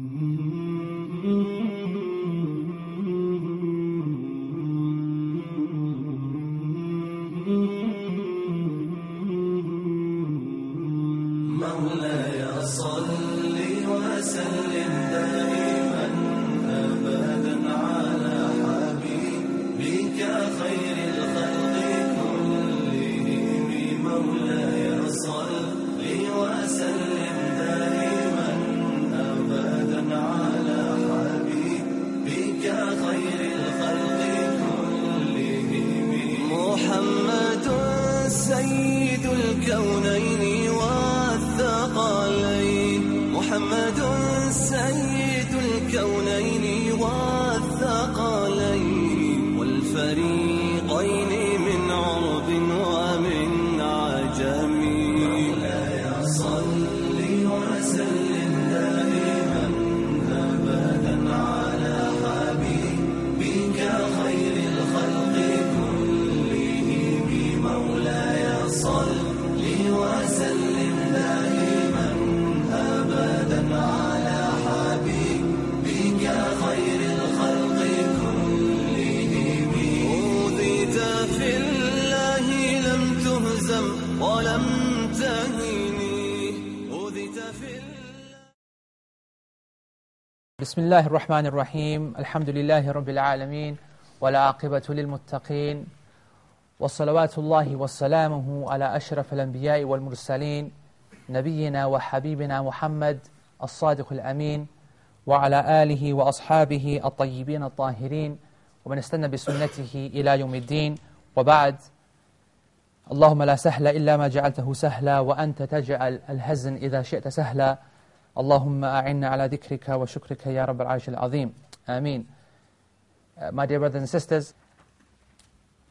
Mm-hmm. بسم الله الرحمن الرحيم الحمد لله رب العالمين والعاقبة للمتقين وصلوات الله وسلامه على أشرف الأنبياء والمرسلين نبينا وحبيبنا محمد الصادق الأمين وعلى آله وأصحابه الطيبين الطاهرين ومن استنى بسنته إلى يوم الدين وبعد اللهم لا سهل إلا ما جعلته سهلا وأنت تجعل الهزن إذا شئت سهلا اللهم أعنا على ذكرك وشكرك يا رب العرش العظيم آمين Uh, My dear brothers and sisters,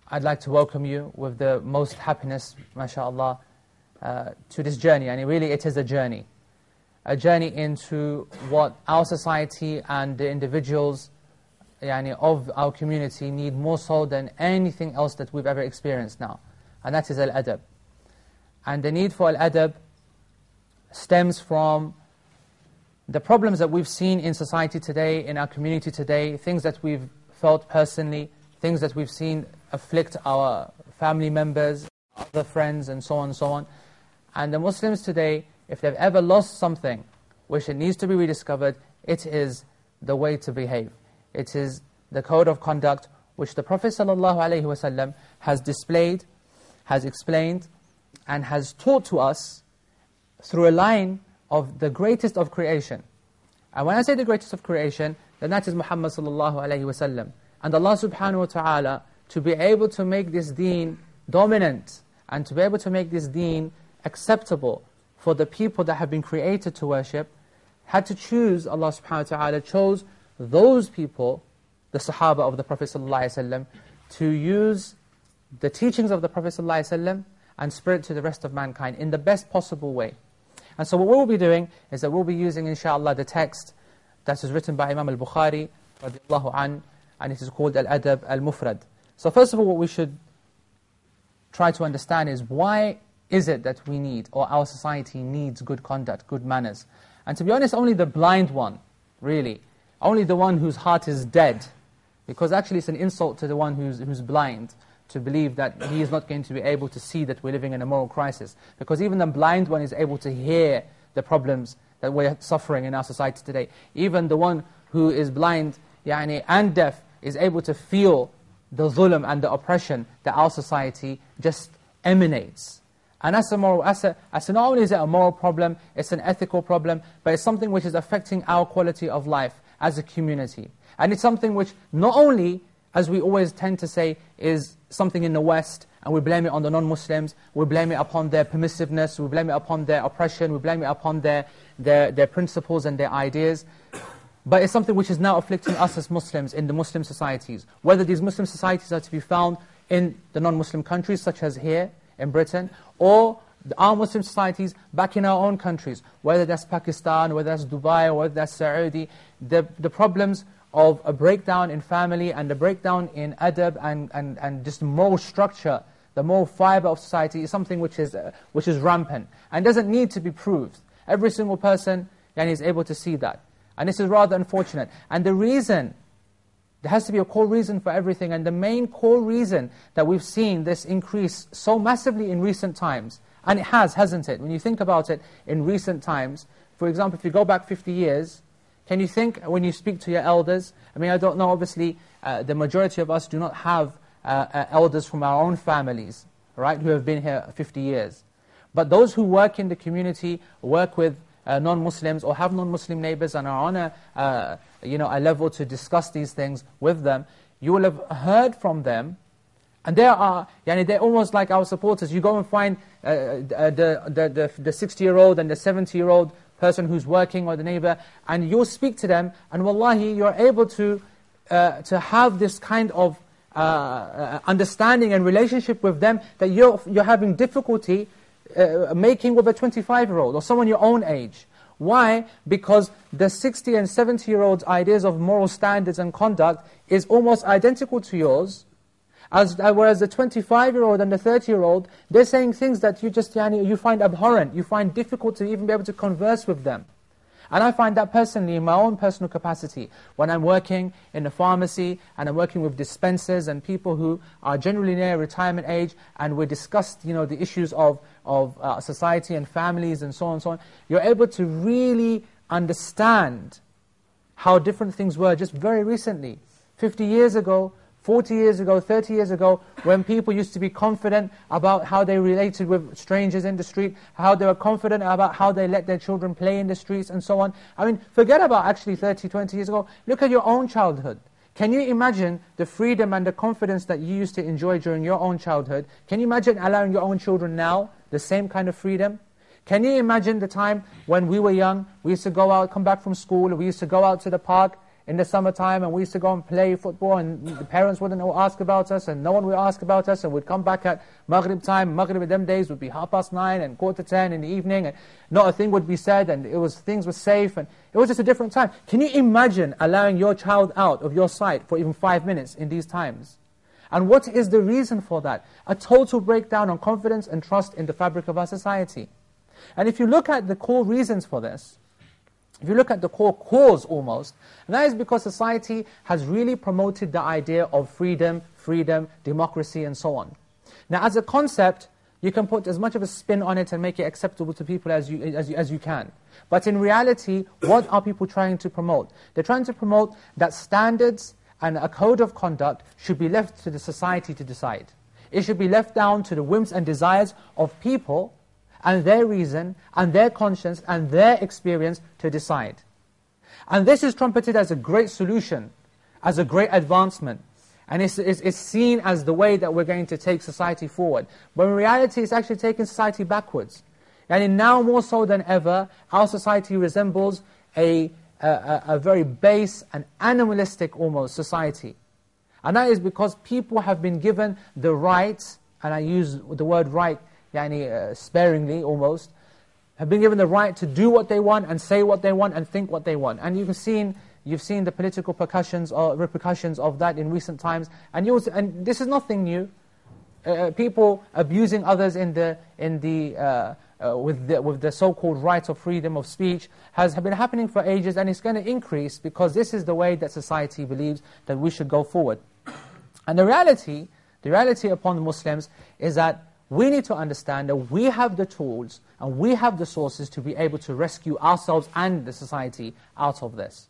I'd like to welcome you with the most happiness, mashallah, uh, to this journey. And really it is a journey. A journey into what our society and the individuals yani, of our community need more so than anything else that we've ever experienced now. And that is al-adab. And the need for al-adab stems from the problems that we've seen in society today, in our community today, things that we've felt personally, things that we've seen afflict our family members, other friends, and so on and so on. And the Muslims today, if they've ever lost something which it needs to be rediscovered, it is the way to behave. It is the code of conduct which the Prophet ﷺ has displayed, has explained, and has taught to us through a line of the greatest of creation. And when I say the greatest of creation, then that is Muhammad sallallahu alayhi wa sallam. And Allah subhanahu wa ta'ala, to be able to make this deen dominant, and to be able to make this deen acceptable for the people that have been created to worship, had to choose, Allah subhanahu wa ta'ala chose those people, the Sahaba of the Prophet sallam, to use the teachings of the Prophet sallam and spread it to the rest of mankind in the best possible way. And so what we'll be doing is that we'll be using, inshallah, the text that is written by Imam al-Bukhari, and it is called Al-Adab al-Mufrad. So first of all, what we should try to understand is why is it that we need, or our society needs good conduct, good manners? And to be honest, only the blind one, really. Only the one whose heart is dead. Because actually it's an insult to the one who's, who's blind to believe that he is not going to be able to see that we're living in a moral crisis. Because even the blind one is able to hear the problems that we're suffering in our society today. Even the one who is blind yani, and deaf is able to feel the zulm and the oppression that our society just emanates. And as a moral, as a, a, not only is it a moral problem, it's an ethical problem, but it's something which is affecting our quality of life as a community. And it's something which not only, as we always tend to say, is something in the West, and we blame it on the non-Muslims, we blame it upon their permissiveness, we blame it upon their oppression, we blame it upon their, their, their principles and their ideas. But it's something which is now afflicting us as Muslims in the Muslim societies. Whether these Muslim societies are to be found in the non-Muslim countries, such as here in Britain, or our Muslim societies back in our own countries, whether that's Pakistan, whether that's Dubai, whether that's Saudi, the, the problems of a breakdown in family and a breakdown in adab and, and, and just moral structure, the moral fiber of society is something which is, uh, which is rampant and doesn't need to be proved. Every single person yani, is able to see that. And this is rather unfortunate. And the reason, there has to be a core reason for everything, and the main core reason that we've seen this increase so massively in recent times, and it has, hasn't it? When you think about it in recent times, for example, if you go back 50 years, can you think when you speak to your elders? I mean, I don't know, obviously, uh, the majority of us do not have uh, uh, elders from our own families, right, who have been here 50 years. But those who work in the community, work with uh, non-Muslims or have non-Muslim neighbors and are on a, uh, you know, a level to discuss these things with them, you will have heard from them and there are, yani they're almost like our supporters. You go and find uh, uh the, the, the, the 60-year-old and the 70-year-old person who's working or the neighbor, and you'll speak to them, and wallahi, you're able to, uh, to have this kind of uh, uh understanding and relationship with them that you're, you're having difficulty uh, making with a 25-year-old or someone your own age. Why? Because the 60 and 70-year-old's ideas of moral standards and conduct is almost identical to yours, as, uh, whereas the 25-year-old and the 30-year-old, they're saying things that you just yani, you find abhorrent, you find difficult to even be able to converse with them. And I find that personally, in my own personal capacity, when I'm working in a pharmacy and I'm working with dispensers and people who are generally near retirement age and we discuss you know, the issues of, of uh, society and families and so on and so on, you're able to really understand how different things were just very recently. 50 years ago, 40 years ago, 30 years ago, when people used to be confident about how they related with strangers in the street, how they were confident about how they let their children play in the streets and so on. I mean, forget about actually 30, 20 years ago. Look at your own childhood. Can you imagine the freedom and the confidence that you used to enjoy during your own childhood? Can you imagine allowing your own children now the same kind of freedom? Can you imagine the time when we were young, we used to go out, come back from school, we used to go out to the park, in the summertime and we used to go and play football and the parents wouldn't ask about us and no one would ask about us and we'd come back at Maghrib time. Maghrib in them days would be half past nine and quarter to ten in the evening and not a thing would be said and it was things were safe and it was just a different time. Can you imagine allowing your child out of your sight for even five minutes in these times? And what is the reason for that? A total breakdown on confidence and trust in the fabric of our society. And if you look at the core reasons for this, if you look at the core cause almost, and that is because society has really promoted the idea of freedom, freedom, democracy, and so on. Now, as a concept, you can put as much of a spin on it and make it acceptable to people as you, as you, as you can. But in reality, what are people trying to promote? They're trying to promote that standards and a code of conduct should be left to the society to decide. It should be left down to the whims and desires of people and their reason, and their conscience, and their experience to decide. And this is trumpeted as a great solution, as a great advancement. And it's, it's, it's, seen as the way that we're going to take society forward. But in reality, it's actually taking society backwards. And now more so than ever, our society resembles a, a, a very base and animalistic almost society. And that is because people have been given the right, and I use the word right yani, uh, sparingly almost, have been given the right to do what they want and say what they want and think what they want. And you've seen, you've seen the political percussions or repercussions of that in recent times. And, you also, and this is nothing new. Uh, uh people abusing others in the, in the, uh, uh, with the, with the so-called right of freedom of speech has been happening for ages and it's going to increase because this is the way that society believes that we should go forward. And the reality, the reality upon the Muslims is that we need to understand that we have the tools and we have the sources to be able to rescue ourselves and the society out of this.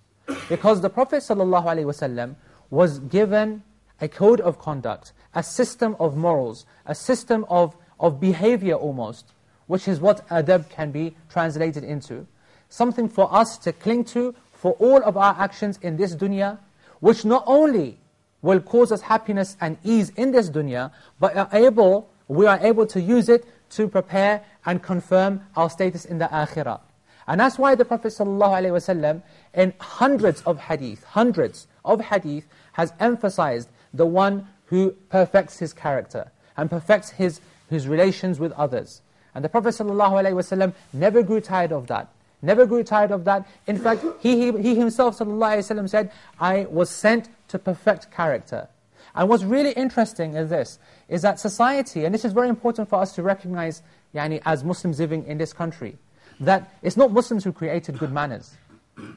Because the Prophet ﷺ was given a code of conduct, a system of morals, a system of, of behavior almost, which is what adab can be translated into. Something for us to cling to for all of our actions in this dunya, which not only will cause us happiness and ease in this dunya, but are able we are able to use it to prepare and confirm our status in the akhirah. And that's why the Prophet ﷺ, in hundreds of hadith, hundreds of hadith, has emphasized the one who perfects his character and perfects his, his relations with others. And the Prophet ﷺ never grew tired of that. Never grew tired of that. In fact, he, he, he himself ﷺ said, I was sent to perfect character. And what's really interesting is this, is that society, and this is very important for us to recognize yani, as Muslims living in this country, that it's not Muslims who created good manners.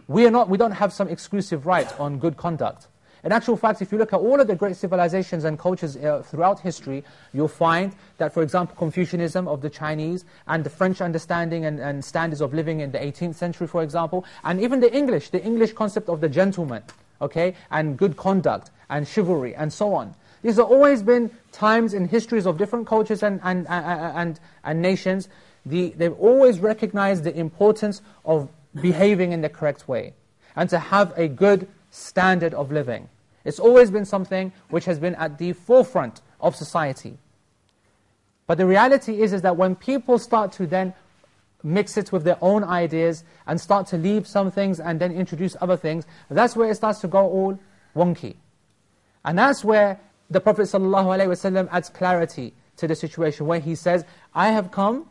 we, are not, we don't have some exclusive right on good conduct. In actual fact, if you look at all of the great civilizations and cultures uh, throughout history, you'll find that, for example, Confucianism of the Chinese and the French understanding and, and standards of living in the 18th century, for example, and even the English, the English concept of the gentleman, okay, and good conduct and chivalry and so on. These have always been times in histories of different cultures and, and, and, and, and nations. The, they've always recognized the importance of behaving in the correct way and to have a good standard of living. It's always been something which has been at the forefront of society. But the reality is, is that when people start to then mix it with their own ideas and start to leave some things and then introduce other things, that's where it starts to go all wonky. And that's where the Prophet ﷺ adds clarity to the situation, where he says, I have come,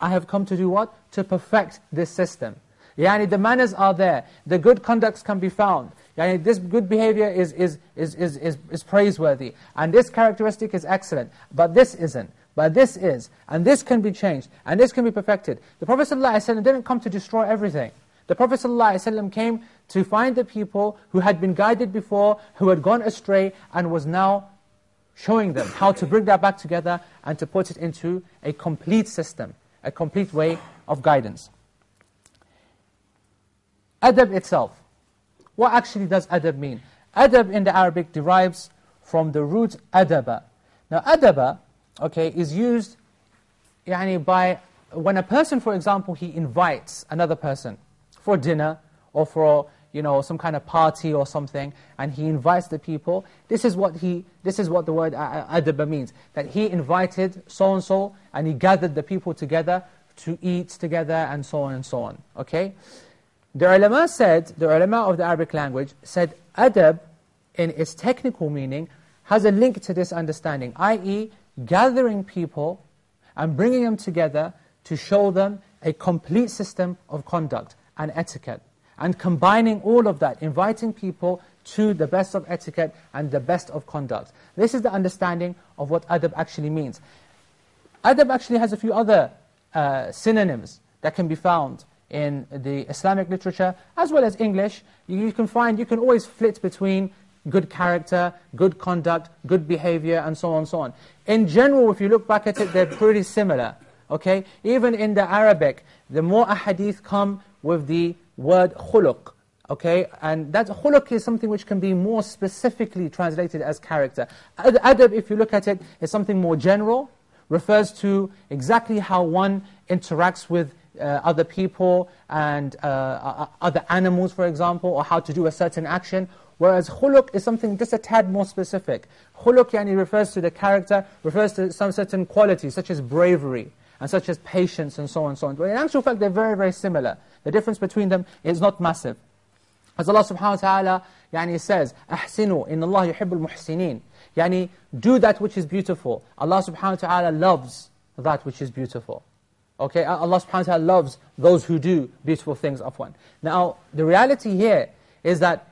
I have come to do what? To perfect this system. Yani the manners are there, the good conducts can be found. Yani this good behavior is, is, is, is, is, is praiseworthy, and this characteristic is excellent, but this isn't. But this is, and this can be changed, and this can be perfected. The Prophet ﷺ didn't come to destroy everything. The Prophet ﷺ came to find the people who had been guided before, who had gone astray, and was now showing them how to bring that back together and to put it into a complete system, a complete way of guidance. Adab itself. What actually does adab mean? Adab in the Arabic derives from the root adaba. Now adaba, okay, is used yani, by, when a person, for example, he invites another person for dinner or for you know, some kind of party or something, and he invites the people, this is what, he, this is what the word adaba means. That he invited so-and-so, and he gathered the people together to eat together, and so on and so on. Okay? The ulama said, the ulama of the Arabic language said, adab, in its technical meaning, has a link to this understanding, i.e., gathering people and bringing them together to show them a complete system of conduct and etiquette. And combining all of that, inviting people to the best of etiquette and the best of conduct. This is the understanding of what adab actually means. Adab actually has a few other uh, synonyms that can be found in the Islamic literature, as well as English, you can find, you can always flit between good character, good conduct, good behavior, and so on and so on. In general, if you look back at it, they're pretty similar. Okay? Even in the Arabic, the more ahadith come with the word khuluq. Okay? And that khuluq is something which can be more specifically translated as character. Adab, if you look at it, is something more general, refers to exactly how one interacts with uh, other people and uh, uh, other animals, for example, or how to do a certain action. Whereas khuluq is something just a tad more specific. Khuluq yani refers to the character, refers to some certain qualities, such as bravery, and such as patience, and so on and so on. But in actual fact, they're very, very similar. The difference between them is not massive. As Allah subhanahu wa ta'ala yani says, أَحْسِنُوا إِنَّ اللَّهَ يُحِبُّ الْمُحْسِنِينَ Yani, do that which is beautiful. Allah subhanahu wa ta'ala loves that which is beautiful. Okay, Allah subhanahu wa ta'ala loves those who do beautiful things, one. Now, the reality here is that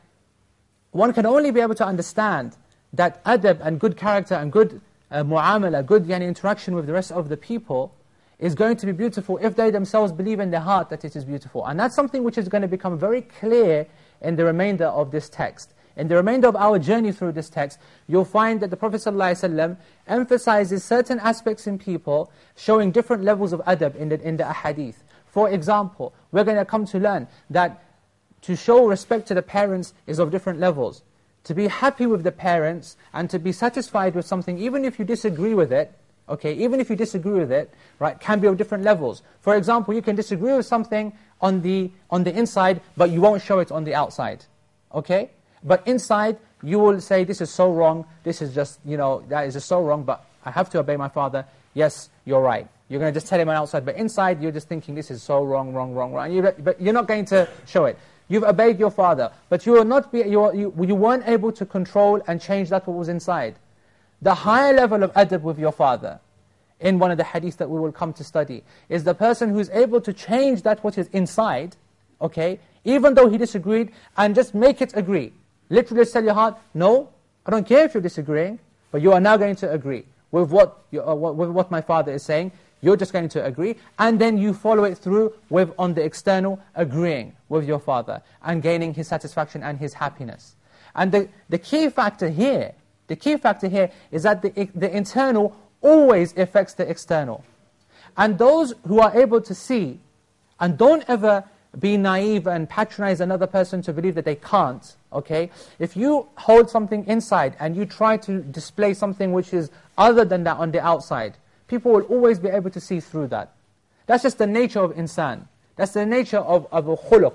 one can only be able to understand that adab and good character and good uh, mu'amala, good yani, interaction with the rest of the people is going to be beautiful if they themselves believe in their heart that it is beautiful. And that's something which is going to become very clear in the remainder of this text. In the remainder of our journey through this text, you'll find that the Prophet ﷺ emphasizes certain aspects in people, showing different levels of adab in the, in the ahadith. For example, we're going to come to learn that to show respect to the parents is of different levels. To be happy with the parents and to be satisfied with something, even if you disagree with it, okay, even if you disagree with it, right, can be of different levels. For example, you can disagree with something on the, on the inside, but you won't show it on the outside, okay? But inside, you will say, this is so wrong, this is just, you know, that is just so wrong, but I have to obey my father. Yes, you're right. You're going to just tell him on outside, but inside you're just thinking, this is so wrong, wrong, wrong, wrong. You, but you're not going to show it. You've obeyed your father, but you, will not be, you, you, you weren't able to control and change that what was inside. The higher level of adab with your father, in one of the hadiths that we will come to study, is the person who's able to change that what is inside, okay, even though he disagreed, and just make it agree. Literally tell your heart, no, I don't care if you're disagreeing, but you are now going to agree with what, you, uh, with what my father is saying. you're just going to agree, and then you follow it through with, on the external, agreeing with your father, and gaining his satisfaction and his happiness. And the, the key factor here, the key factor here is that the, the internal always affects the external. And those who are able to see, and don't ever be naive and patronize another person to believe that they can't, okay? If you hold something inside and you try to display something which is other than that on the outside, people will always be able to see through that. That's just the nature of insan. That's the nature of, of a khuluq.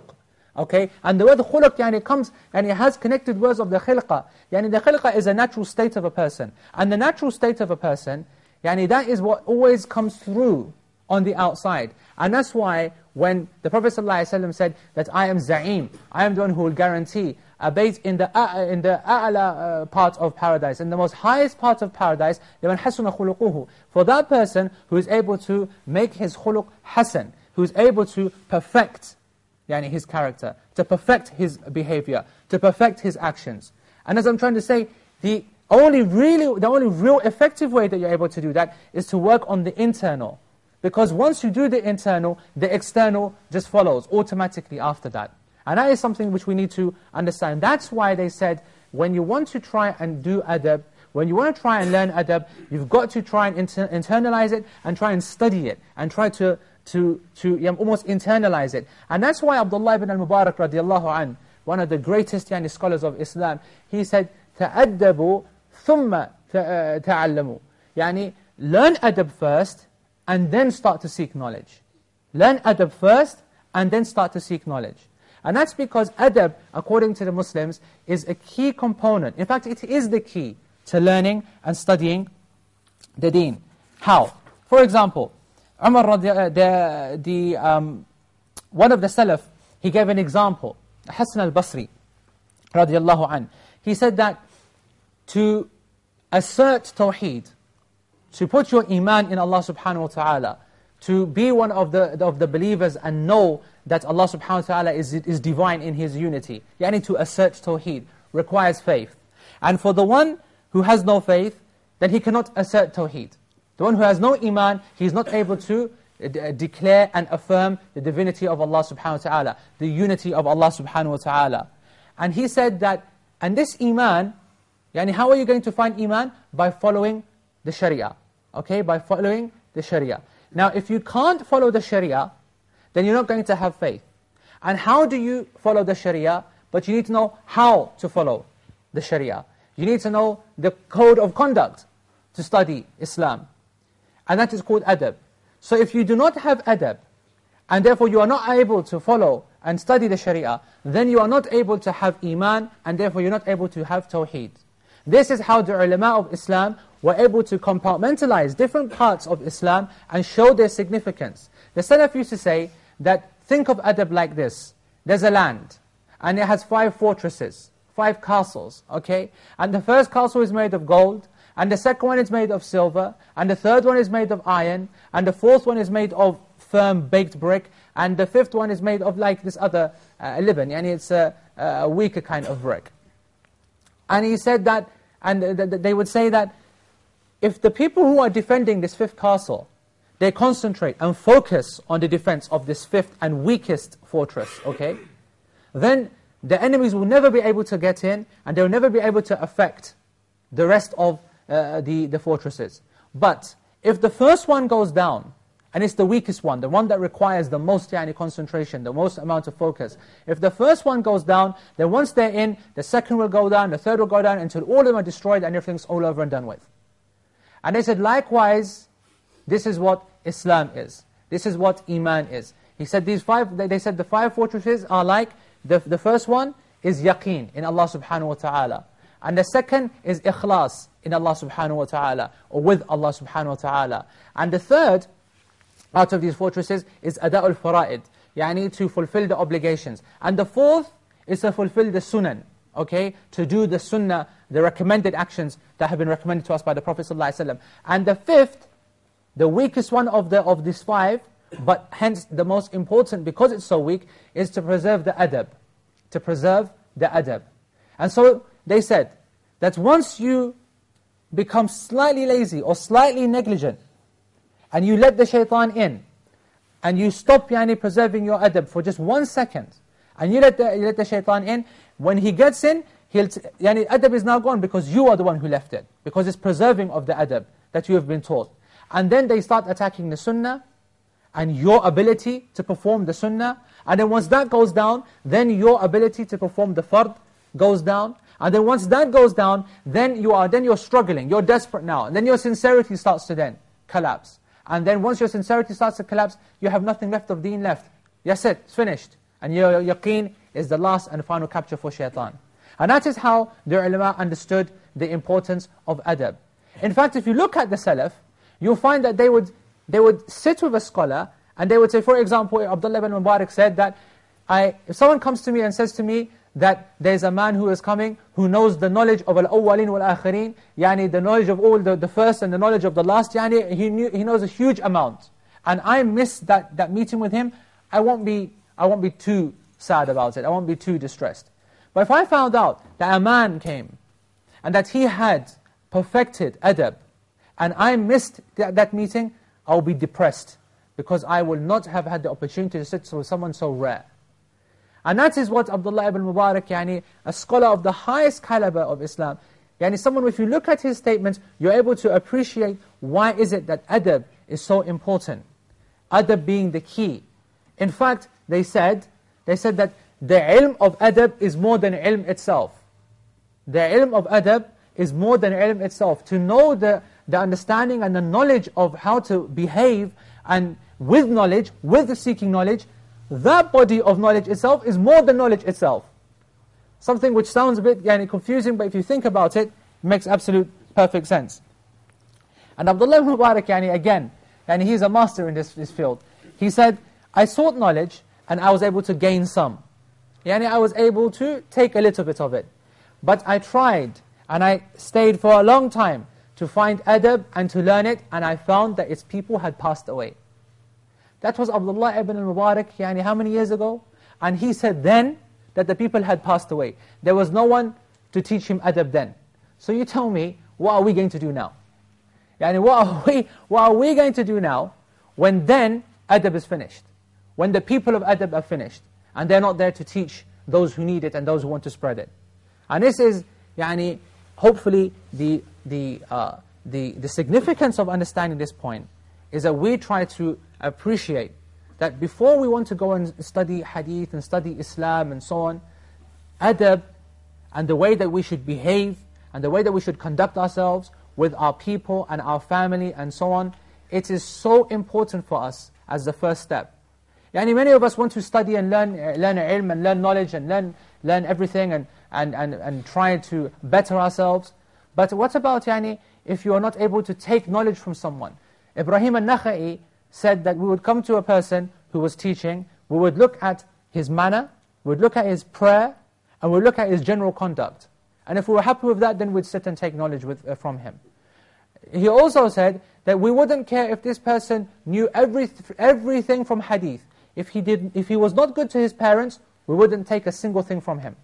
Okay? And the word khuluq, yani, it comes, and it has connected words of the khilqa. Yani, the khilqa is a natural state of a person. And the natural state of a person, yani, that is what always comes through on the outside. And that's why when the Prophet ﷺ said that I am za'im, I am the one who will guarantee a bait in the, uh, in the a'la uh, part of paradise, in the most highest part of paradise, لِمَنْ حَسُنَ خُلُقُهُ For that person who is able to make his khuluq hasan, who is able to perfect yani his character, to perfect his behavior, to perfect his actions. And as I'm trying to say, the only really, the only real effective way that you're able to do that is to work on the internal. Because once you do the internal, the external just follows automatically after that. And that is something which we need to understand. That's why they said, when you want to try and do adab, when you want to try and learn adab, you've got to try and inter internalize it and try and study it and try to, to, to yeah, almost internalize it. And that's why Abdullah ibn al-Mubarak radiallahu an, one of the greatest yani, scholars of Islam, he said, تَأَدَّبُوا ثُمَّ تَعَلَّمُوا Yani, learn adab first and then start to seek knowledge. Learn adab first and then start to seek knowledge. And that's because adab, according to the Muslims, is a key component. In fact, it is the key to learning and studying the deen. How? For example, Umar, uh, the, the, um, one of the Salaf, he gave an example. Hassan al-Basri, radiallahu an. He said that to assert tawheed, to put your iman in Allah subhanahu wa ta'ala, to be one of the, of the believers and know that Allah subhanahu wa ta'ala is, is divine in His unity. Yani to assert tawheed requires faith. And for the one who has no faith, then he cannot assert tawheed. The one who has no iman, he is not able to uh, declare and affirm the divinity of Allah subhanahu wa ta'ala, the unity of Allah subhanahu wa ta'ala. And he said that, and this iman, yani how are you going to find iman? By following the sharia. Okay, by following the sharia. Now if you can't follow the sharia, then you're not going to have faith. And how do you follow the sharia? But you need to know how to follow the sharia. You need to know the code of conduct to study Islam. And that is called adab. So if you do not have adab, and therefore you are not able to follow and study the sharia, then you are not able to have iman, and therefore you're not able to have tawheed. This is how the ulama of Islam were able to compartmentalize different parts of Islam and show their significance. The Salaf used to say that, think of adab like this. There's a land, and it has five fortresses five castles, okay? And the first castle is made of gold, and the second one is made of silver, and the third one is made of iron, and the fourth one is made of firm baked brick, and the fifth one is made of like this other uh, and it's a, a weaker kind of brick. And he said that, and they would say that, if the people who are defending this fifth castle, they concentrate and focus on the defense of this fifth and weakest fortress, okay? Then the enemies will never be able to get in, and they'll never be able to affect the rest of uh, the, the fortresses. But if the first one goes down, and it's the weakest one, the one that requires the most yani, concentration, the most amount of focus. If the first one goes down, then once they're in, the second will go down, the third will go down, until all of them are destroyed and everything's all over and done with. And they said, likewise, this is what Islam is. This is what Iman is. He said these five, they said the five fortresses are like the, the first one is yaqeen in Allah subhanahu wa ta'ala. And the second is ikhlas in Allah subhanahu wa ta'ala, or with Allah subhanahu wa ta'ala. And the third, out of these fortresses, is ada'ul fara'id, yani to fulfill the obligations. And the fourth is to fulfill the sunan, okay? To do the sunnah, the recommended actions that have been recommended to us by the Prophet ﷺ. And the fifth, the weakest one of, the, of these five, but hence the most important, because it's so weak, is to preserve the adab. To preserve the adab. And so they said that once you become slightly lazy or slightly negligent, and you let the shaitan in, and you stop yani, preserving your adab for just one second, and you let the, you let the shaitan in, when he gets in, he'll yani, adab is now gone because you are the one who left it, because it's preserving of the adab that you have been taught. And then they start attacking the sunnah, and your ability to perform the sunnah, and then once that goes down, then your ability to perform the fard goes down, and then once that goes down, then you are then you're struggling, you're desperate now, and then your sincerity starts to then collapse. And then once your sincerity starts to collapse, you have nothing left of deen left. Yes, it, it's finished. And your yaqeen is the last and final capture for shaitan. And that is how the ulama understood the importance of adab. In fact, if you look at the Salaf, you'll find that they would, they would sit with a scholar, and they would say, for example, Abdullah ibn Mubarak said that, I, if someone comes to me and says to me, that there's a man who is coming who knows the knowledge of al-awwalin wal-akhirin, yani the knowledge of all the, the first and the knowledge of the last, yani he, knew, he knows a huge amount. And I miss that, that meeting with him, I won't, be, I won't be too sad about it, I won't be too distressed. But if I found out that a man came, and that he had perfected adab, and I missed that, that meeting, I'll be depressed, because I will not have had the opportunity to sit with someone so rare. And that is what Abdullah ibn Mubarak, yani, a scholar of the highest caliber of Islam, yani someone, if you look at his statements, you're able to appreciate why is it that adab is so important. Adab being the key. In fact, they said, they said that the ilm of adab is more than ilm itself. The ilm of adab is more than ilm itself. To know the, the understanding and the knowledge of how to behave, and with knowledge, with the seeking knowledge, that body of knowledge itself is more than knowledge itself. Something which sounds a bit yani, confusing, but if you think about it, it makes absolute perfect sense. And Abdullah ibn Mubarak, yani, again, and he's a master in this, this field. He said, I sought knowledge and I was able to gain some. Yani I was able to take a little bit of it. But I tried and I stayed for a long time to find adab and to learn it and I found that its people had passed away. That was Abdullah ibn al-Mubarak, yani how many years ago? And he said then that the people had passed away. There was no one to teach him adab then. So you tell me, what are we going to do now? Yani what are we, what are we going to do now when then adab is finished? When the people of adab are finished and they're not there to teach those who need it and those who want to spread it. And this is, yani, hopefully the, the, uh, the, the significance of understanding this point is that we try to appreciate that before we want to go and study hadith and study Islam and so on, adab and the way that we should behave and the way that we should conduct ourselves with our people and our family and so on, it is so important for us as the first step. Yani many of us want to study and learn, uh, learn ilm and learn knowledge and learn, learn everything and, and, and, and try to better ourselves. But what about yani, if you are not able to take knowledge from someone? Ibrahim al-Nakha'i said that we would come to a person who was teaching, we would look at his manner, we would look at his prayer, and we would look at his general conduct. And if we were happy with that, then we'd sit and take knowledge with, uh, from him. He also said that we wouldn't care if this person knew every, everything from hadith. If he, did, if he was not good to his parents, we wouldn't take a single thing from him.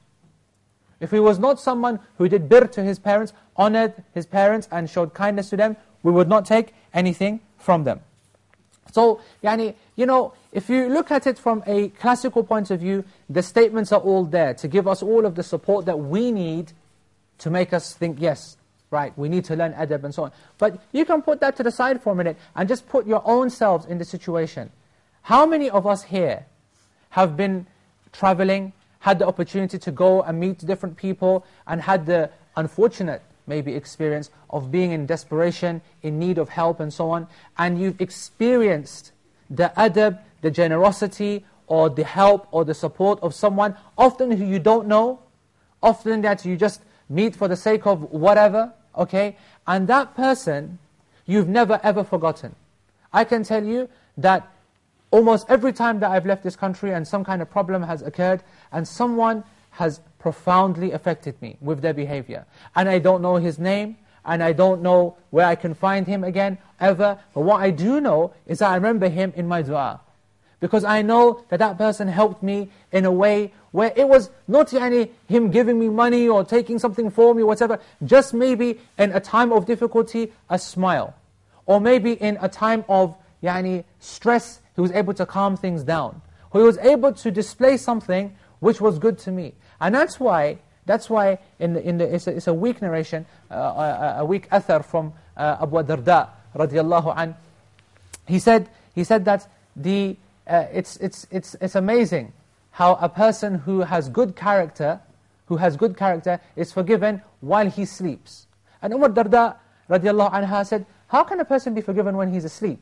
If he was not someone who did bir to his parents, honored his parents and showed kindness to them, we would not take anything from them. So, yani, you know, if you look at it from a classical point of view, the statements are all there to give us all of the support that we need to make us think, yes, right, we need to learn adab and so on. But you can put that to the side for a minute and just put your own selves in the situation. How many of us here have been traveling, had the opportunity to go and meet different people, and had the unfortunate maybe experience of being in desperation, in need of help and so on, and you've experienced the adab, the generosity, or the help, or the support of someone, often who you don't know, often that you just meet for the sake of whatever, okay? And that person, you've never ever forgotten. I can tell you that almost every time that I've left this country and some kind of problem has occurred, and someone has profoundly affected me with their behavior. And I don't know his name, and I don't know where I can find him again, ever. But what I do know is that I remember him in my dua. Because I know that that person helped me in a way where it was not any him giving me money or taking something for me, whatever. Just maybe in a time of difficulty, a smile. or maybe in a time of yani, stress, he was able to calm things down. He was able to display something which was good to me. And that's why, that's why in the, in the, it's, a, it's a weak narration, uh, a, a, weak athar from uh, Abu Darda, radiallahu an. He said, he said that the, uh, it's, it's, it's, it's amazing how a person who has good character, who has good character, is forgiven while he sleeps. And Umar Darda, radiallahu anha, said, how can a person be forgiven when he's asleep?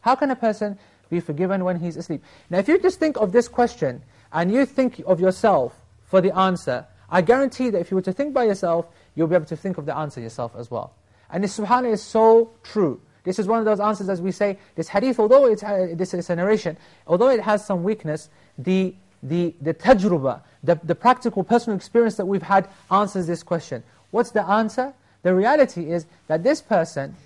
How can a person be forgiven when he's asleep? Now if you just think of this question, and you think of yourself for the answer, I guarantee that if you were to think by yourself, you'll be able to think of the answer yourself as well. And this subhanAllah is so true. This is one of those answers as we say, this hadith, although it's, uh, this is a narration, although it has some weakness, the, the, the tajruba, the, the practical personal experience that we've had answers this question. What's the answer? The reality is that this person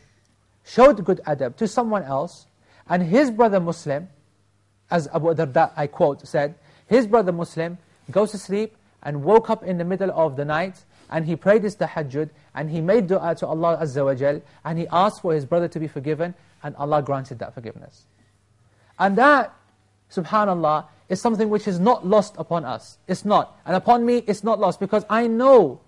showed good adab to someone else, and his brother Muslim, as Abu Darda, I quote, said, his brother Muslim goes to sleep and woke up in the middle of the night, and he prayed his tahajjud, and he made dua to Allah Azza wa Jal, and he asked for his brother to be forgiven, and Allah granted that forgiveness. And that, subhanallah, is something which is not lost upon us. It's not. And upon me, it's not lost, because I know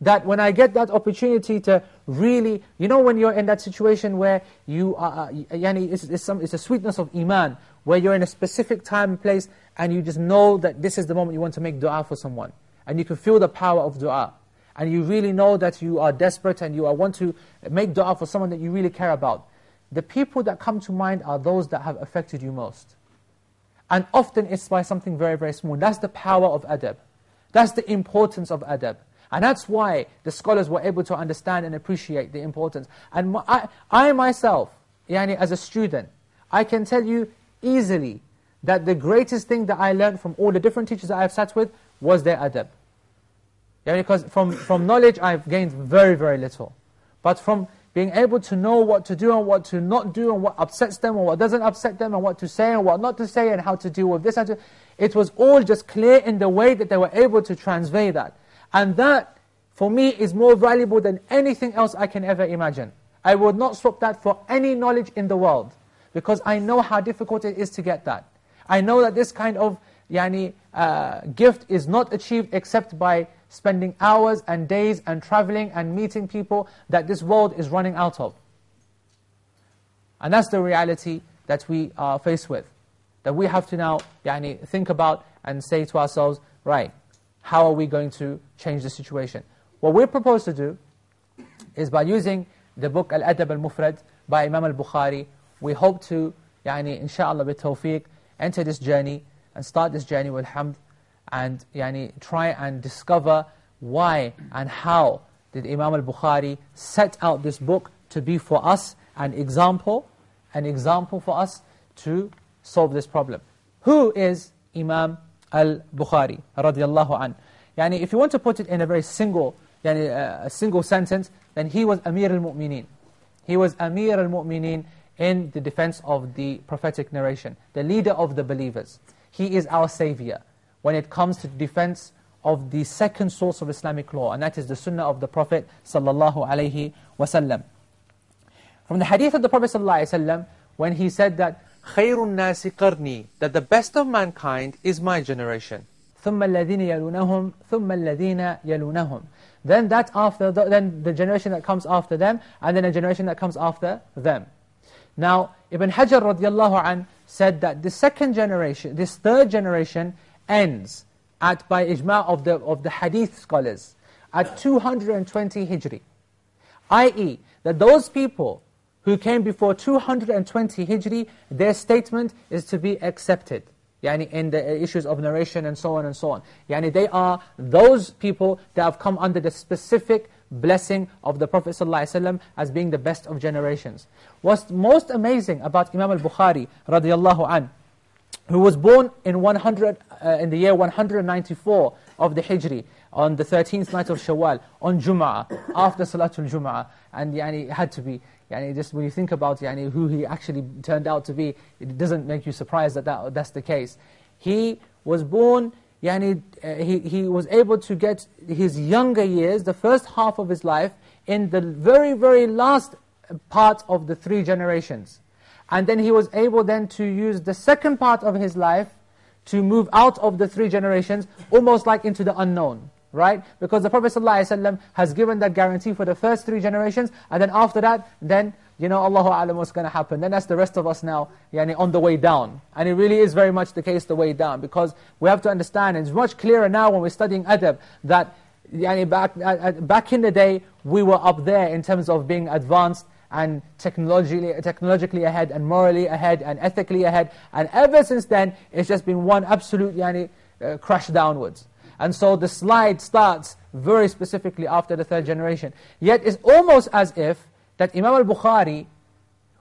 that when I get that opportunity to really, you know when you're in that situation where you are, uh, yani it's, it's, some, it's a sweetness of iman, where you're in a specific time and place, and you just know that this is the moment you want to make dua for someone. And you can feel the power of dua. And you really know that you are desperate and you are, want to make dua for someone that you really care about. The people that come to mind are those that have affected you most. And often it's by something very, very small. That's the power of adab. That's the importance of adab. And that's why the scholars were able to understand and appreciate the importance. And I, I myself, yani as a student, I can tell you easily that the greatest thing that I learned from all the different teachers that I've sat with was their adab. Yeah, because from, from knowledge I've gained very, very little. But from being able to know what to do and what to not do and what upsets them and what doesn't upset them and what to say and what not to say and how to deal with this. And to, it was all just clear in the way that they were able to convey that. And that, for me, is more valuable than anything else I can ever imagine. I would not swap that for any knowledge in the world. Because I know how difficult it is to get that. I know that this kind of yani, uh, gift is not achieved except by spending hours and days and traveling and meeting people that this world is running out of. And that's the reality that we are faced with. That we have to now yani, think about and say to ourselves, right, how are we going to change the situation? What we propose to do is by using the book Al-Adab al-Mufrad by Imam al-Bukhari, we hope to, yani, inshallah, with tawfiq, enter this journey and start this journey with hamd and yani, try and discover why and how did Imam al-Bukhari set out this book to be for us an example, an example for us to solve this problem. Who is Imam al-Bukhari radiyallahu an. Yani if you want to put it in a very single, yani, a single sentence, then he was Amir al-Mu'mineen. He was Amir al-Mu'mineen in the defense of the prophetic narration, the leader of the believers. He is our savior when it comes to defense of the second source of Islamic law, and that is the sunnah of the Prophet sallallahu alaihi wasallam. From the hadith of the Prophet sallallahu alaihi wasallam, when he said that خَيْرُ النَّاسِ قَرْنِي That the best of mankind is my generation. ثُمَّ الَّذِينَ يَلُونَهُمْ ثُمَّ الَّذِينَ يَلُونَهُمْ Then that after, the, then the generation that comes after them, and then a generation that comes after them. Now, Ibn Hajar radiallahu an said that the second generation, this third generation, ends at, by ijma' of the, of the hadith scholars, at 220 Hijri. I.e., that those people who came before 220 Hijri, their statement is to be accepted. Yani in the uh, issues of narration and so on and so on. Yani they are those people that have come under the specific blessing of the Prophet ﷺ as being the best of generations. What's most amazing about Imam al-Bukhari radiyallahu an, who was born in 100 uh, in the year 194 of the Hijri, on the 13th night of Shawwal, on Jum'ah, after Salatul Jum'ah, and yani, it had to be, yani, just when you think about yani, who he actually turned out to be, it doesn't make you surprised that, that that's the case. He was born, yani, uh, he, he was able to get his younger years, the first half of his life, in the very, very last part of the three generations. And then he was able then to use the second part of his life to move out of the three generations, almost like into the unknown. Right? Because the Prophet ﷺ has given that guarantee for the first three generations, and then after that, then, you know, Allahu A'lam what's going to happen. Then that's the rest of us now, yani, on the way down. And it really is very much the case the way down, because we have to understand, and it's much clearer now when we're studying adab, that yani, back, uh, uh, back in the day, we were up there in terms of being advanced, and technologically, technologically ahead, and morally ahead, and ethically ahead. And ever since then, it's just been one absolute yani, uh, crash downwards. And so the slide starts very specifically after the third generation. Yet it's almost as if that Imam al-Bukhari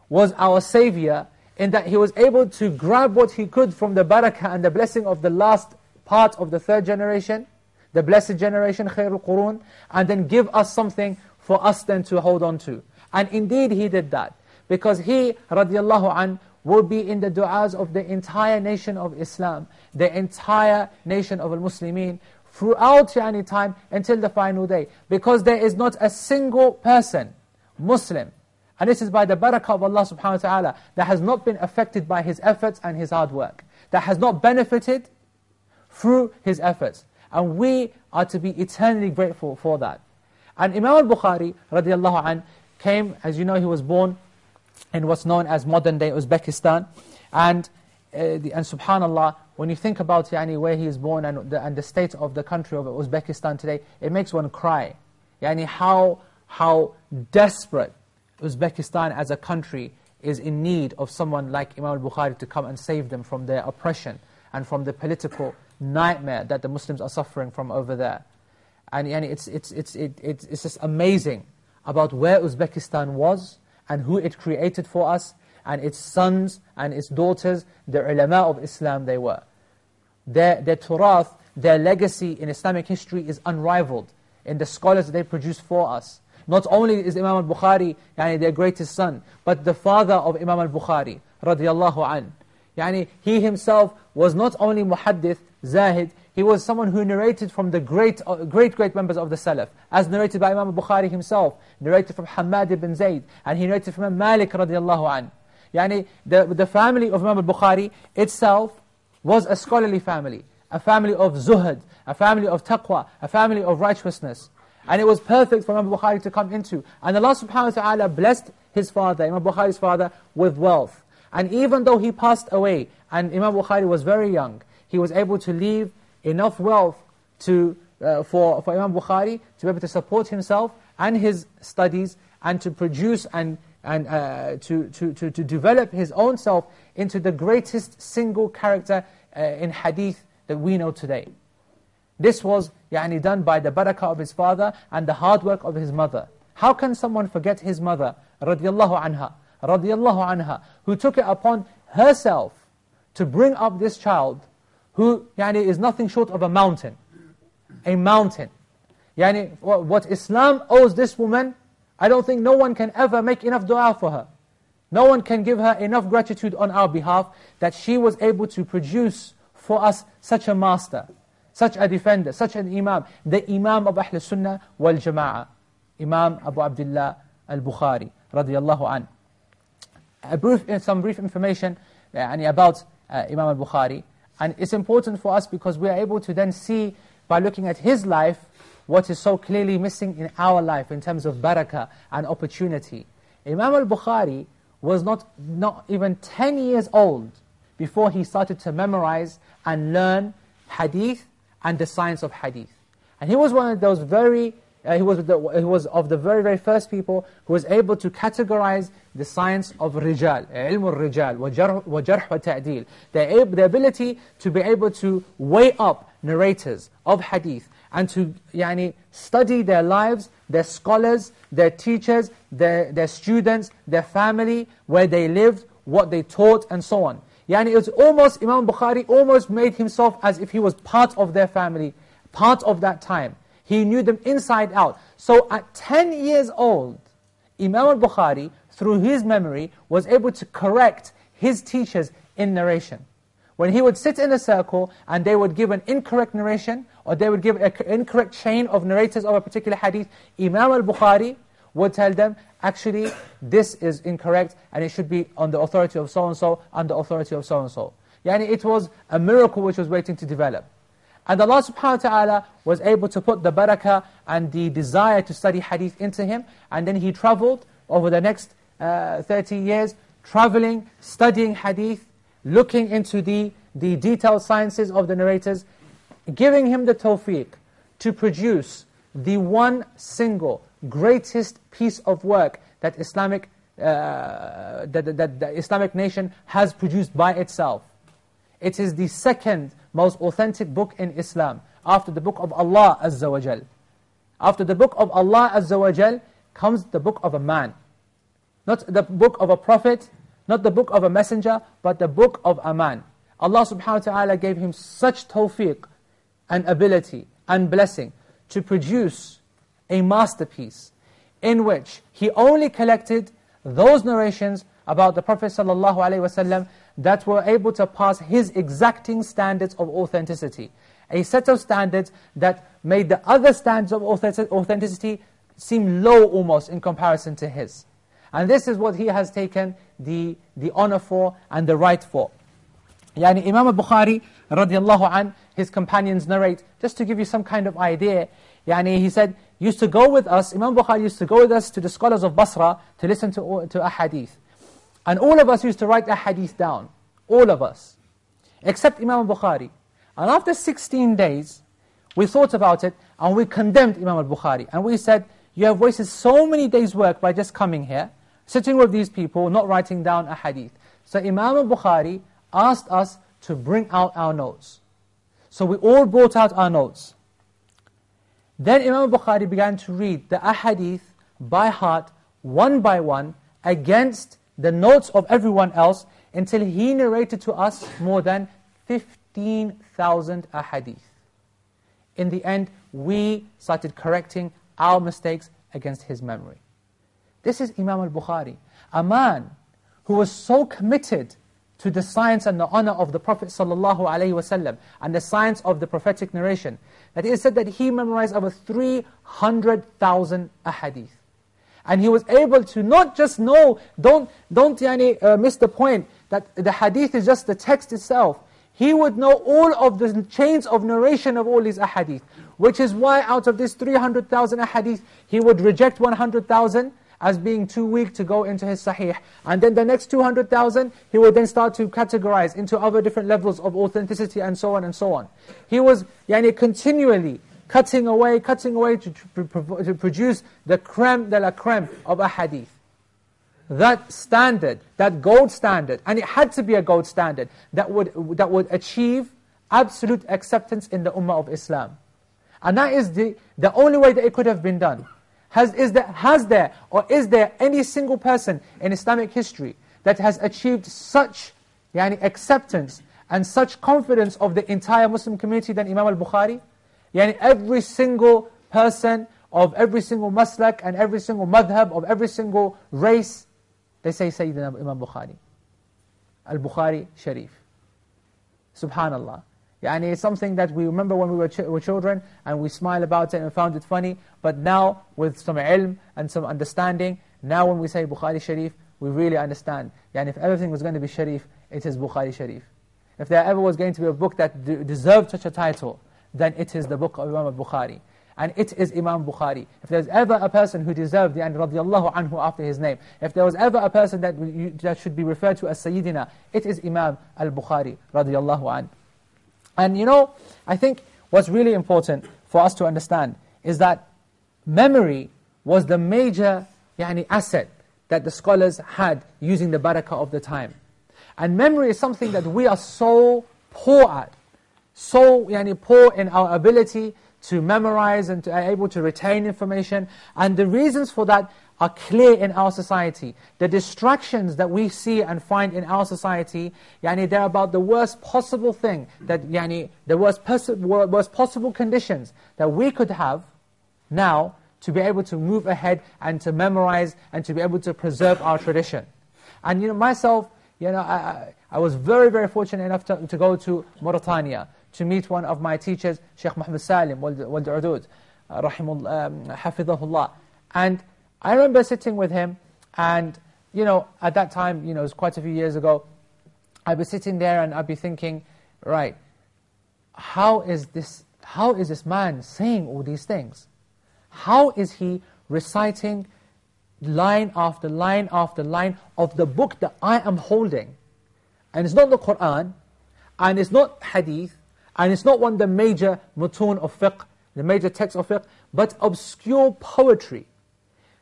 was our savior in that he was able to grab what he could from the barakah and the blessing of the last part of the third generation, the blessed generation, khairul qurun, and then give us something for us then to hold on to. And indeed he did that. Because he, radiallahu an, will be in the du'as of the entire nation of Islam, the entire nation of al-Muslimin, throughout any time until the final day. Because there is not a single person, Muslim, and this is by the barakah of Allah subhanahu wa ta'ala, that has not been affected by his efforts and his hard work. That has not benefited through his efforts. And we are to be eternally grateful for that. And Imam al-Bukhari, radiallahu anh, came, as you know, he was born in what's known as modern-day Uzbekistan. And, uh, the, and subhanAllah, when you think about yani, where he is born and the, and the state of the country of Uzbekistan today, it makes one cry. Yani how, how desperate Uzbekistan as a country is in need of someone like Imam al-Bukhari to come and save them from their oppression and from the political nightmare that the Muslims are suffering from over there. And, and it's, it's, it's, it, it's, it's just amazing about where Uzbekistan was and who it created for us and its sons and its daughters, the ulama of Islam they were. Their, their turath, their legacy in Islamic history is unrivaled in the scholars they produce for us. Not only is Imam al-Bukhari yani their greatest son, but the father of Imam al-Bukhari, radiallahu an. Yani he himself was not only muhaddith, zahid, he was someone who narrated from the great, uh, great, great members of the Salaf, as narrated by Imam al Bukhari himself, narrated from Hammad ibn Zayd, and he narrated from Imam Malik radiallahu an. Yani the, the family of Imam al Bukhari itself was a scholarly family, a family of zuhud, a family of taqwa, a family of righteousness. And it was perfect for Imam Bukhari to come into. And Allah subhanahu wa ta'ala blessed his father, Imam Bukhari's father, with wealth. And even though he passed away, and Imam Bukhari was very young, he was able to leave enough wealth to, uh, for, for Imam Bukhari to be able to support himself and his studies and to produce and, and uh, to, to, to, to develop his own self into the greatest single character uh, in hadith that we know today. This was yani, done by the barakah of his father and the hard work of his mother. How can someone forget his mother, radiallahu anha, radiallahu anha, who took it upon herself to bring up this child who yani, is nothing short of a mountain. A mountain. Yani, what Islam owes this woman, I don't think no one can ever make enough dua for her. No one can give her enough gratitude on our behalf that she was able to produce for us such a master, such a defender, such an imam, the imam of Ahl Sunnah wal Jama'ah, Imam Abu Abdullah al-Bukhari, radiyallahu an. A brief, some brief information uh, about uh, Imam al-Bukhari. And it's important for us because we are able to then see, by looking at his life, what is so clearly missing in our life in terms of barakah and opportunity. Imam al-Bukhari was not, not even 10 years old before he started to memorize and learn hadith and the science of hadith. And he was one of those very uh, he, was the, he was of the very, very first people who was able to categorize the science of rijal, ilm al-rijal, wa jarh wa. The, the ability to be able to weigh up narrators of hadith and to yani, study their lives, their scholars, their teachers, their, their students, their family, where they lived, what they taught, and so on. Yani it was almost, Imam Bukhari almost made himself as if he was part of their family, part of that time. He knew them inside out. So at 10 years old, Imam al-Bukhari, through his memory, was able to correct his teachers in narration. When he would sit in a circle and they would give an incorrect narration, or they would give an incorrect chain of narrators of a particular hadith, Imam al-Bukhari would tell them, actually, this is incorrect and it should be on the authority of so-and-so, and the authority of so-and-so. Yani it was a miracle which was waiting to develop. And Allah subhanahu wa ta'ala was able to put the barakah and the desire to study hadith into him. And then he traveled over the next uh, 30 years, traveling, studying hadith, looking into the, the detailed sciences of the narrators, giving him the tawfiq to produce the one single greatest piece of work that Islamic, uh, that, that the Islamic nation has produced by itself. It is the second most authentic book in Islam, after the book of Allah Azza wa Jal. After the book of Allah Azza wa Jal comes the book of a man. Not the book of a prophet, not the book of a messenger, but the book of a man. Allah subhanahu wa ta'ala gave him such tawfiq and ability and blessing to produce a masterpiece in which he only collected those narrations about the Prophet ﷺ that were able to pass his exacting standards of authenticity. A set of standards that made the other standards of authenticity seem low almost in comparison to his. And this is what he has taken the, the honor for and the right for. Yani Imam al-Bukhari radiallahu an, his companions narrate, just to give you some kind of idea, yani he said, used to go with us, Imam Bukhari used to go with us to the scholars of Basra to listen to, to a hadith. And all of us used to write a hadith down. All of us. Except Imam Bukhari. And after 16 days, we thought about it and we condemned Imam al-Bukhari. And we said, you have wasted so many days' work by just coming here, sitting with these people, not writing down a hadith. So Imam al-Bukhari asked us to bring out our notes. So we all brought out our notes. Then Imam al-Bukhari began to read the ahadith by heart, one by one, against the notes of everyone else until he narrated to us more than 15,000 ahadith. In the end, we started correcting our mistakes against his memory. This is Imam al-Bukhari, a man who was so committed to the science and the honor of the Prophet ﷺ and the science of the prophetic narration, that it is said that he memorized over 300,000 ahadith. And he was able to not just know, don't, don't yani, uh, miss the point, that the hadith is just the text itself. He would know all of the chains of narration of all these ahadith. Which is why out of this 300,000 ahadith, he would reject 100,000 as being too weak to go into his sahih. And then the next 200,000, he would then start to categorize into other different levels of authenticity and so on and so on. He was yani, continually cutting away, cutting away to, to produce the creme de la creme of a hadith. That standard, that gold standard, and it had to be a gold standard, that would, that would achieve absolute acceptance in the ummah of Islam. And that is the, the only way that it could have been done. Has, is there, has there or is there any single person in Islamic history that has achieved such yani, acceptance and such confidence of the entire Muslim community than Imam al-Bukhari? Yani every single person of every single maslak and every single madhab of every single race, they say Sayyidina Imam Bukhari. Al-Bukhari Sharif. Subhanallah. Yani it's something that we remember when we were, ch were children and we smile about it and found it funny. But now with some ilm and some understanding, now when we say Bukhari Sharif, we really understand. Yani if everything was going to be Sharif, it is Bukhari Sharif. If there ever was going to be a book that deserved such a title, then it is the book of Imam al-Bukhari. And it is Imam Bukhari. If there's ever a person who deserved the and radiallahu anhu after his name, if there was ever a person that, that should be referred to as Sayyidina, it is Imam al-Bukhari radiallahu anhu. And you know, I think what's really important for us to understand is that memory was the major yani, asset that the scholars had using the barakah of the time. And memory is something that we are so poor at so yani, poor in our ability to memorize and to be able to retain information. And the reasons for that are clear in our society. The distractions that we see and find in our society, yani, they're about the worst possible thing, that, yani, the worst, worst possible conditions that we could have now to be able to move ahead and to memorize and to be able to preserve our tradition. And you know, myself, you know, I, I was very, very fortunate enough to, to go to Mauritania to meet one of my teachers, Sheikh Muhammad Salim, Wald Udud, uh, um, hafidhahullah. And I remember sitting with him, and, you know, at that time, you know, it was quite a few years ago, I'd be sitting there and I'd be thinking, right, how is this, how is this man saying all these things? How is he reciting line after line after line of the book that I am holding? And it's not the Qur'an, and it's not hadith, and it's not one of the major mutun of fiqh, the major texts of fiqh, but obscure poetry.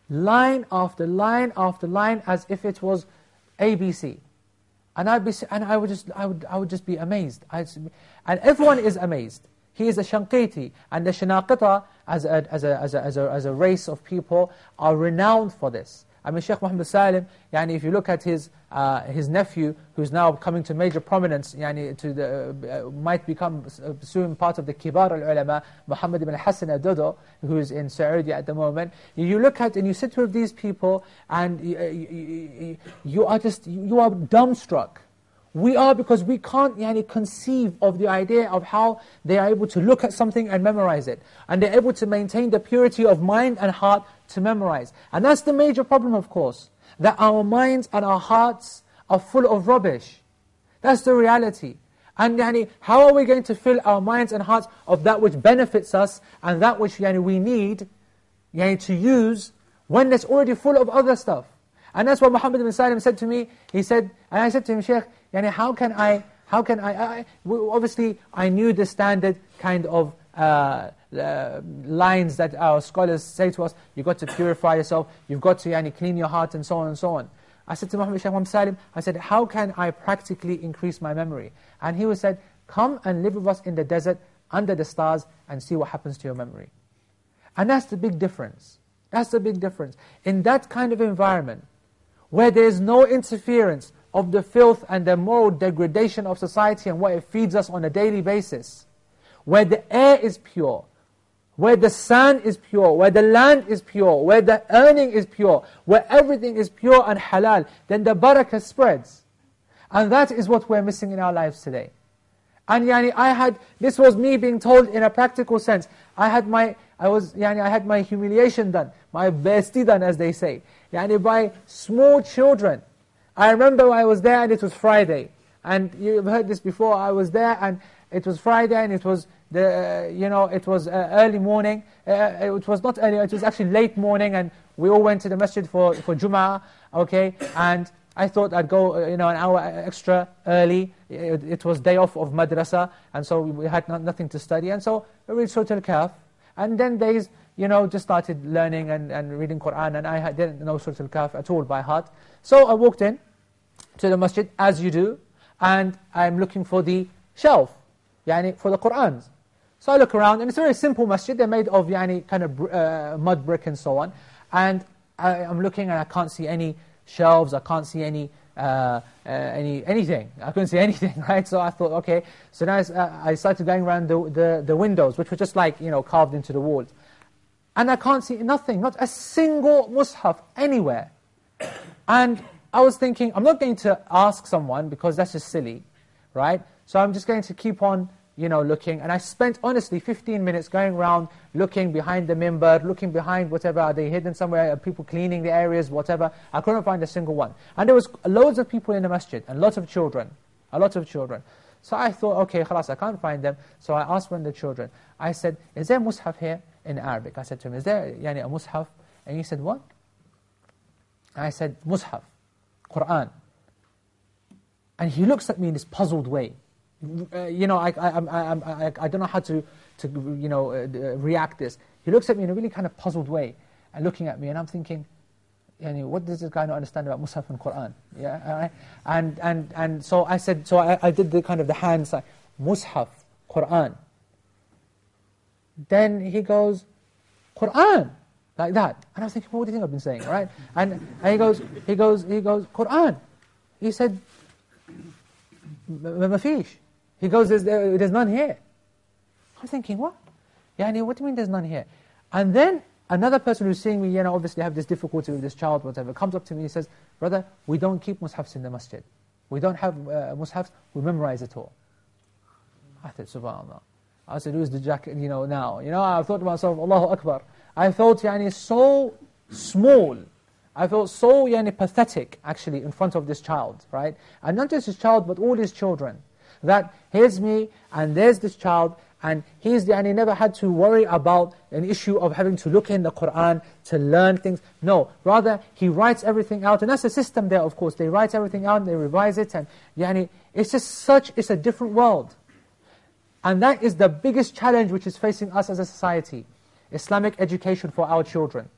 Line after line after line as if it was ABC. And I'd be, and I would just, I would, I would just be amazed. And everyone is amazed. He is a Shanqiti, and the Shanaqita, as a, as, a, as, a, as, a, as a race of people, are renowned for this. I mean, Sheikh Muhammad Salim, yani if you look at his, uh, his nephew, who's now coming to major prominence, yani to the, uh, might become soon part of the Kibar al-Ulama, Muhammad ibn Hassan al-Dodo, who's in Saudi at the moment. You look at and you sit with these people, and you, you, you are just, you are dumbstruck. We are because we can't yani, conceive of the idea of how they are able to look at something and memorize it. And they're able to maintain the purity of mind and heart to memorize. And that's the major problem, of course, that our minds and our hearts are full of rubbish. That's the reality. And yani, how are we going to fill our minds and hearts of that which benefits us and that which yani, we need yani, to use when it's already full of other stuff? And that's what Muhammad ibn Salim said to me. He said, and I said to him, Sheikh, yani how can I, how can I, I obviously I knew the standard kind of uh, uh, lines that our scholars say to us, you've got to purify yourself, you've got to yani, clean your heart and so on and so on. I said to Muhammad Shaykh Muhammad Salim, I said, how can I practically increase my memory? And he was said, come and live with us in the desert, under the stars, and see what happens to your memory. And that's the big difference. That's the big difference. In that kind of environment, where there is no interference of the filth and the moral degradation of society and what it feeds us on a daily basis, where the air is pure, where the sun is pure, where the land is pure, where the earning is pure, where everything is pure and halal, then the barakah spreads. And that is what we're missing in our lives today. And yani, I had, this was me being told in a practical sense. I had my, I was, yani, I had my humiliation done, my besti done as they say yani by small children. I remember I was there and it was Friday. And you've heard this before, I was there and it was Friday and it was, the, you know, it was uh, early morning. Uh, it was not early, it was actually late morning and we all went to the masjid for, for Jum'ah, okay? And I thought I'd go, uh, you know, an hour extra early. It, it was day off of madrasa, and so we had not, nothing to study. And so we read Surah Al-Kahf. And then there's you know, just started learning and, and reading Qur'an, and I didn't know Surah Al-Kahf at all by heart. So I walked in to the masjid, as you do, and I'm looking for the shelf, yani for the Qur'ans. So I look around, and it's a very simple masjid, they're made of yani, kind of uh, mud brick and so on. And I, am looking and I can't see any shelves, I can't see any uh, uh, any anything. I couldn't see anything, right? So I thought, okay. So now I, uh, I started going around the, the, the windows, which were just like, you know, carved into the walls. And I can't see nothing, not a single mushaf anywhere. And I was thinking, I'm not going to ask someone because that's just silly, right? So I'm just going to keep on, you know, looking. And I spent, honestly, 15 minutes going around, looking behind the mimbar, looking behind whatever, are they hidden somewhere, are people cleaning the areas, whatever. I couldn't find a single one. And there was loads of people in the masjid, and lots of children, a lot of children. So I thought, okay, khalas, I can't find them. So I asked one of the children. I said, is there mushaf here? in Arabic. I said to him, is there yani, a mushaf? And he said, what? I said, mushaf, Qur'an. And he looks at me in this puzzled way. Uh, you know, I, I, I, I, I don't know how to, to you know, uh, react this. He looks at me in a really kind of puzzled way, and looking at me, and I'm thinking, yani, what does this guy not understand about Musaf and Qur'an? Yeah, and, and, and so I said, so I, I did the kind of the hand sign, Mus'haf, Qur'an. Then he goes, Qur'an, like that. And I was thinking, well, what do you think I've been saying, right? And, and he goes, he goes, he goes, Qur'an. He said, mafish. He goes, there's, there's none here. I'm thinking, what? Yani, what do you mean there's none here? And then another person who's seeing me, you know, obviously have this difficulty with this child, whatever, comes up to me and says, brother, we don't keep mushafs in the masjid. We don't have uh, mushafs, we memorize it all. I said, subhanAllah. I said, who's the jacket, you know, now? You know, I thought to myself, Allahu Akbar. I felt, yani, so small. I felt so yani, pathetic, actually, in front of this child, right? And not just this child, but all his children. That here's me, and there's this child, and he's the, and he never had to worry about an issue of having to look in the Qur'an to learn things. No, rather he writes everything out, and that's a system there. Of course, they write everything out, and they revise it, and yani it's just such it's a different world, and that is the biggest challenge which is facing us as a society: Islamic education for our children.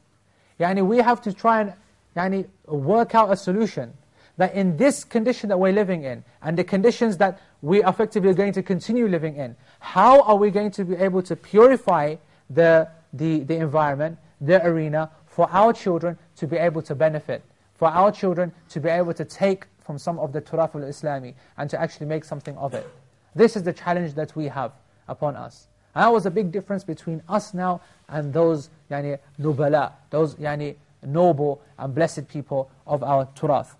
Yani we have to try and yani work out a solution that in this condition that we're living in, and the conditions that we effectively are going to continue living in, how are we going to be able to purify the, the, the environment, the arena, for our children to be able to benefit, for our children to be able to take from some of the turath al-Islami, and to actually make something of it. This is the challenge that we have upon us. And that was a big difference between us now and those yani, nubala, those yani, noble and blessed people of our turath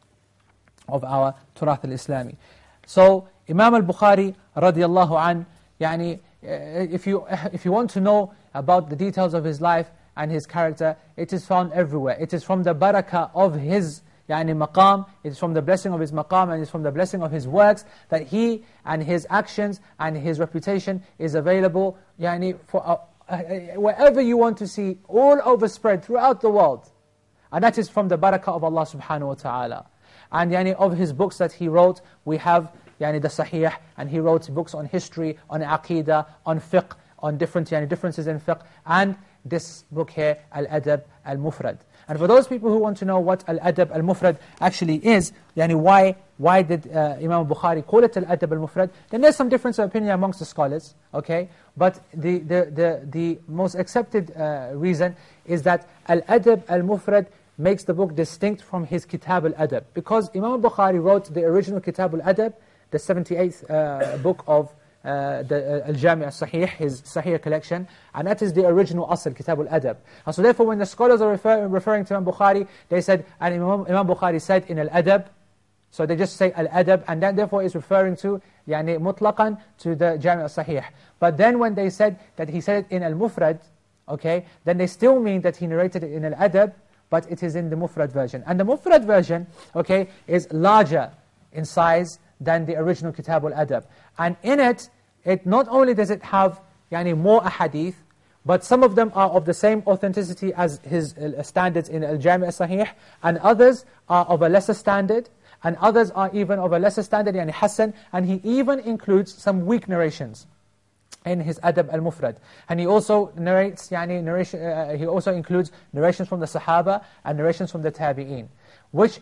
of our Turath al-Islami. So Imam al-Bukhari radiallahu an, yani, eh, if, you, if you want to know about the details of his life and his character, it is found everywhere. It is from the barakah of his yani, maqam, it is from the blessing of his maqam and it is from the blessing of his works that he and his actions and his reputation is available yani, for, uh, uh, wherever you want to see, all over spread throughout the world. And that is from the barakah of Allah subhanahu wa ta'ala. And yani, of his books that he wrote, we have yani, the Sahih, and he wrote books on history, on aqidah, on fiqh, on different yani, differences in fiqh, and this book here, Al-Adab Al-Mufrad. And for those people who want to know what Al-Adab Al-Mufrad actually is, yani why, why did uh, Imam Bukhari call it Al-Adab Al-Mufrad, then there's some difference of opinion amongst the scholars, okay? But the, the, the, the most accepted uh, reason is that Al-Adab Al-Mufrad makes the book distinct from his Kitab al-Adab. Because Imam Bukhari wrote the original Kitab al-Adab, the 78th uh, book of uh, the uh, Al-Jami' al-Sahih, his Sahih collection, and that is the original Asl, Kitab al-Adab. And so therefore when the scholars are refer referring to Imam Bukhari, they said, and Imam, Imam Bukhari said in al-Adab, so they just say al-Adab, and then therefore is referring to, yani mutlaqan, to the Jami' al-Sahih. But then when they said that he said it in al-Mufrad, okay, then they still mean that he narrated it in al-Adab, but it is in the Mufrad version. And the Mufrad version, okay, is larger in size than the original Kitab al-Adab. And in it, it not only does it have yani, more ahadith, but some of them are of the same authenticity as his uh, standards in Al-Jami' al-Sahih, and others are of a lesser standard, and others are even of a lesser standard, yani Hassan, and he even includes some weak narrations in his Adab al-Mufrad. And he also narrates, narration, uh, he also includes narrations from the Sahaba and narrations from the Tabi'een, which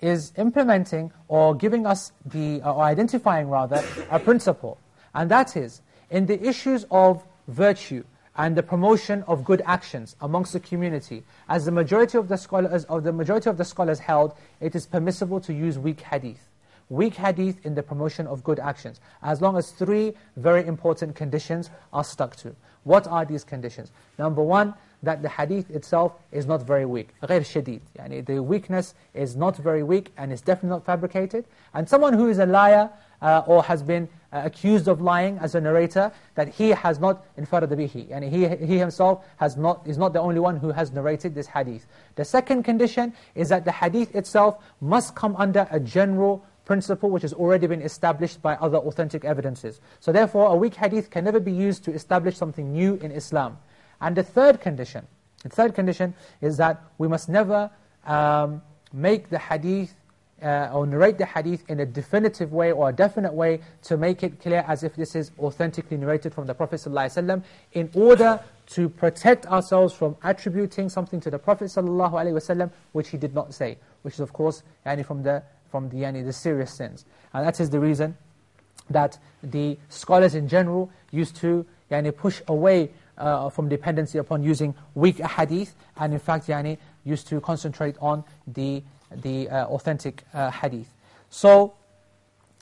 is implementing or giving us the, or identifying rather, a principle. And that is, in the issues of virtue and the promotion of good actions amongst the community, as the majority of the scholars, of the majority of the scholars held, it is permissible to use weak hadith weak hadith in the promotion of good actions, as long as three very important conditions are stuck to. What are these conditions? Number one, that the hadith itself is not very weak. غير شديد. Yani the weakness is not very weak and is definitely not fabricated. And someone who is a liar uh, or has been uh, accused of lying as a narrator, that he has not infarad bihi. Yani he, he himself has not, is not the only one who has narrated this hadith. The second condition is that the hadith itself must come under a general principle which has already been established by other authentic evidences. So therefore, a weak hadith can never be used to establish something new in Islam. And the third condition, the third condition is that we must never um, make the hadith uh, or narrate the hadith in a definitive way or a definite way to make it clear as if this is authentically narrated from the Prophet ﷺ in order to protect ourselves from attributing something to the Prophet ﷺ which he did not say, which is of course yani from the from the, yani, the serious sins. And that is the reason that the scholars in general used to yani, push away uh, from dependency upon using weak hadith, and in fact yani, used to concentrate on the, the uh, authentic uh, hadith. So,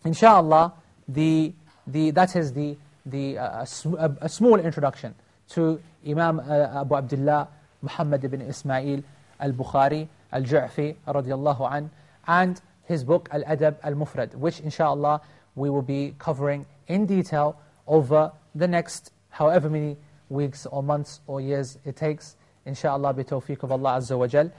inshallah, the, the, that is the, the, uh, a, a, small introduction to Imam uh, Abu Abdullah Muhammad ibn Ismail al-Bukhari al-Ju'fi radiallahu an, and his book Al-Adab Al-Mufrad, which inshallah we will be covering in detail over the next however many weeks or months or years it takes inshallah, bi tawfiq of Allah Azza wa Jal.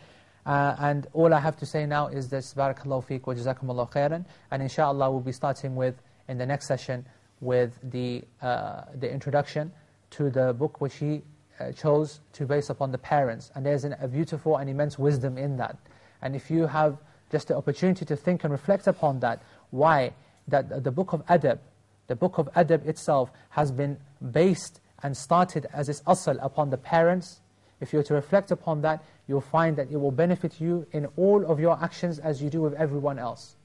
Uh, and all I have to say now is this, barakallahu feek wa jazakumullahu khairan. And inshallah, we'll be starting with, in the next session, with the, uh, the introduction to the book which he uh, chose to base upon the parents. And there's an, a beautiful and immense wisdom in that. And if you have just the opportunity to think and reflect upon that, why that the book of Adab, the book of Adab itself has been based and started as its asl upon the parents, if you were to reflect upon that, you'll find that it will benefit you in all of your actions as you do with everyone else.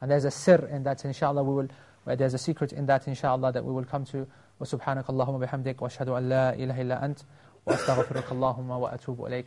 And there's a sir in that, inshallah, we will, there's a secret in that, inshallah, that we will come to. وسبحانك اللهم وبحمدك واشهد ان لا اله الا انت واستغفرك اللهم واتوب اليك